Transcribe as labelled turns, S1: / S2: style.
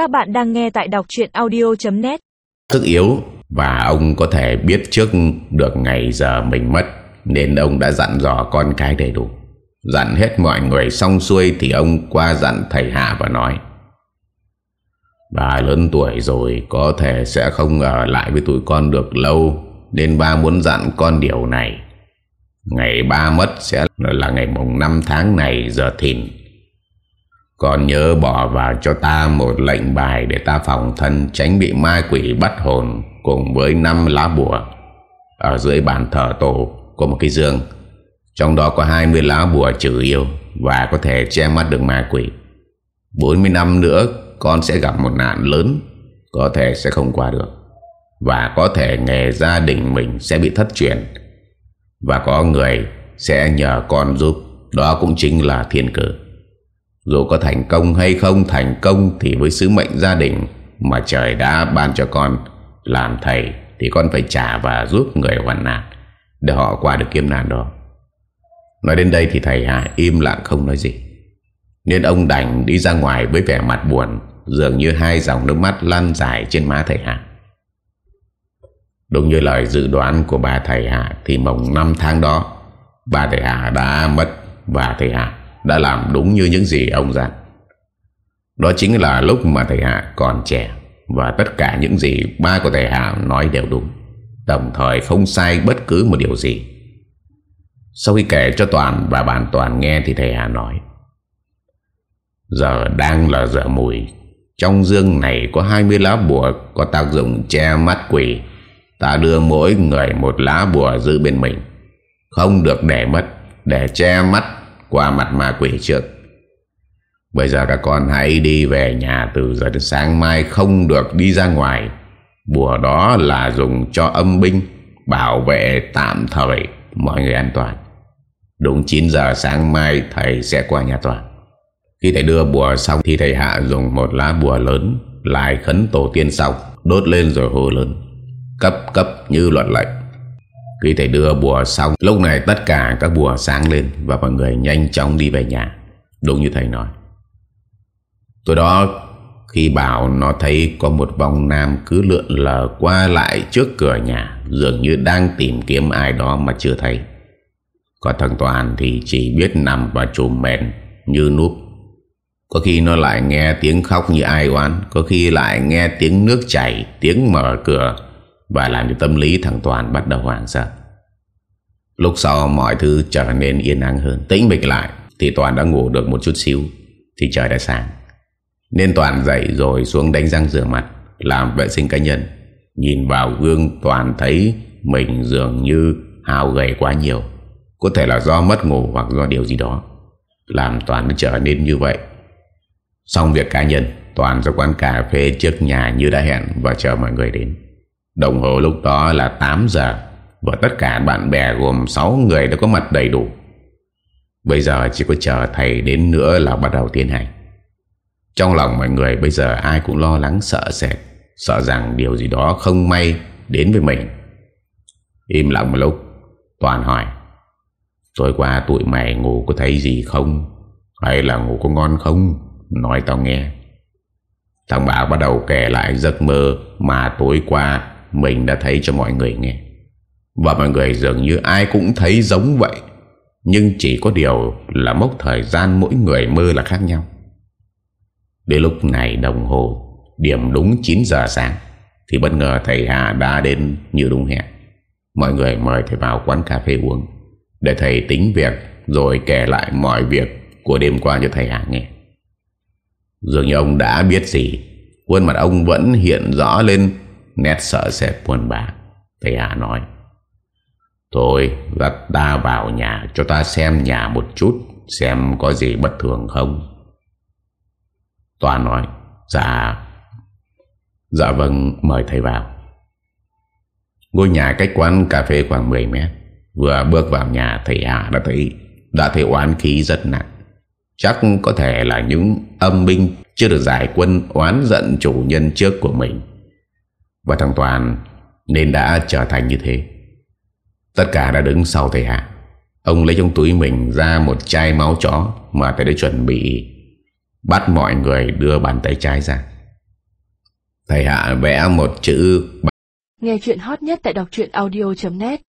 S1: Các bạn đang nghe tại đọc chuyện audio.net
S2: Sức yếu, và ông có thể biết trước được ngày giờ mình mất, nên ông đã dặn dò con cái đầy đủ. Dặn hết mọi người xong xuôi thì ông qua dặn thầy Hạ và nói, Bà lớn tuổi rồi, có thể sẽ không ở lại với tụi con được lâu, nên ba muốn dặn con điều này. Ngày ba mất sẽ là ngày mùng 5 tháng này giờ thìn con nhớ bỏ vào cho ta một lệnh bài để ta phòng thân tránh bị ma quỷ bắt hồn cùng với năm lá bùa. Ở dưới bàn thờ tổ có một cái giường. Trong đó có 20 lá bùa trừ yêu và có thể che mắt được ma quỷ. 40 năm nữa, con sẽ gặp một nạn lớn, có thể sẽ không qua được. Và có thể nghề gia đình mình sẽ bị thất truyền. Và có người sẽ nhờ con giúp. Đó cũng chính là thiên cử. Dù có thành công hay không thành công Thì với sứ mệnh gia đình Mà trời đã ban cho con Làm thầy thì con phải trả và giúp người hoàn nạn Để họ qua được kiêm nạn đó. Nói đến đây thì thầy hà im lặng không nói gì. Nên ông đành đi ra ngoài với vẻ mặt buồn, Dường như hai dòng nước mắt lan dài trên má thầy hà. Đúng như lời dự đoán của bà thầy hà Thì mồng 5 tháng đó, Bà thầy hà đã mất Và thầy hà đã làm đúng như những gì ông dặn. Đó chính là lúc mà thầy Hạ còn trẻ và tất cả những gì ba của thầy Hạ nói đều đúng, đồng thời không sai bất cứ một điều gì. Sau khi kể cho Toàn và bạn Toàn nghe thì thầy Hạ nói Giờ đang là giờ mùi Trong dương này có 20 lá bùa có tác dụng che mắt quỷ Ta đưa mỗi người một lá bùa giữ bên mình Không được để mất Để che mắt qua mặt ma quỷ trước. Bây giờ các con hãy đi về nhà từ giờ đến sáng mai không được đi ra ngoài. Bùa đó là dùng cho âm binh bảo vệ tạm thời mọi người an toàn. Đúng 9 giờ sáng mai, thầy sẽ qua nhà toàn. Khi thầy đưa bùa xong thì thầy Hạ dùng một lá bùa lớn lại khấn tổ tiên xong đốt lên rồi hô lớn cấp cấp như luật lệnh khi thầy đưa bùa xong Lúc này tất cả các bùa sáng lên Và mọi người nhanh chóng đi về nhà. Đúng như thầy nói. Tối đó khi bảo nó thấy có một vòng nam cứ lượn lờ qua lại trước cửa nhà Dường như đang tìm kiếm ai đó mà chưa thấy. Còn thằng Toàn thì chỉ biết nằm và trùm mền như núp. Có khi nó lại nghe tiếng khóc như ai oán Có khi lại nghe tiếng nước chảy, tiếng mở cửa và làm cho tâm lý thằng Toàn bắt đầu hoảng sợ. Lúc sau mọi thứ trở nên yên ắng hơn. Tĩnh bịch lại, Thì Toàn đã ngủ được một chút xíu, Thì trời đã sáng. Nên Toàn dậy rồi xuống đánh răng rửa mặt, Làm vệ sinh cá nhân. Nhìn vào gương, Toàn thấy Mình dường như hao gầy quá nhiều. Có thể là do mất ngủ Hoặc do điều gì đó. Làm Toàn trở nên như vậy. Xong việc cá nhân, Toàn ra quán cà phê trước nhà như đã hẹn Và chờ mọi người đến. Đồng hồ lúc đó là 8 giờ Và tất cả bạn bè gồm 6 người đã có mặt đầy đủ. Bây giờ chỉ có chờ thầy đến nữa là bắt đầu tiến hành. Trong lòng mọi người bây giờ ai cũng lo lắng, sợ sệt, Sợ rằng điều gì đó không may đến với mình. Im lặng một lúc, Toàn hỏi, Tối qua tụi mày ngủ có thấy gì không? Hay là ngủ có ngon không? Nói tao nghe. Thằng Bảo bắt đầu kể lại giấc mơ Mà tối qua mình đã thấy cho mọi người nghe. Và mọi người dường như ai cũng thấy giống vậy. Nhưng chỉ có điều là mốc thời gian mỗi người mơ là khác nhau. Đến lúc này đồng hồ, Điểm đúng 9 giờ sáng, Thì bất ngờ thầy Hà đã đến như đúng hẹn. Mọi người mời thầy vào quán cà phê uống, Để thầy tính việc Rồi kể lại mọi việc Của đêm qua cho thầy Hà nghe. Dường như ông đã biết gì, Khuôn mặt ông vẫn hiện rõ lên Nét sợ sệt buồn bã Thầy Hạ nói Thôi dắt ta vào nhà Cho ta xem nhà một chút, Xem có gì bất thường không. Toàn nói Dạ. Dạ vâng mời thầy vào. Ngôi nhà cách quán cà phê khoảng 10 mét. Vừa bước vào nhà, thầy Hạ đã thấy Đã thấy oán khí rất nặng. Chắc có thể là những âm binh Chưa được giải quân oán giận chủ nhân trước của mình và thằng Toàn Nên đã trở thành như thế. Tất cả đã đứng sau thầy Hạ Ông lấy trong túi mình ra một chai máu chó Mà thầy đã chuẩn bị Bắt mọi người đưa bàn tay trái ra. Thầy Hạ vẽ một chữ
S1: Nghe chuyện hot nhất tại đọc audio.net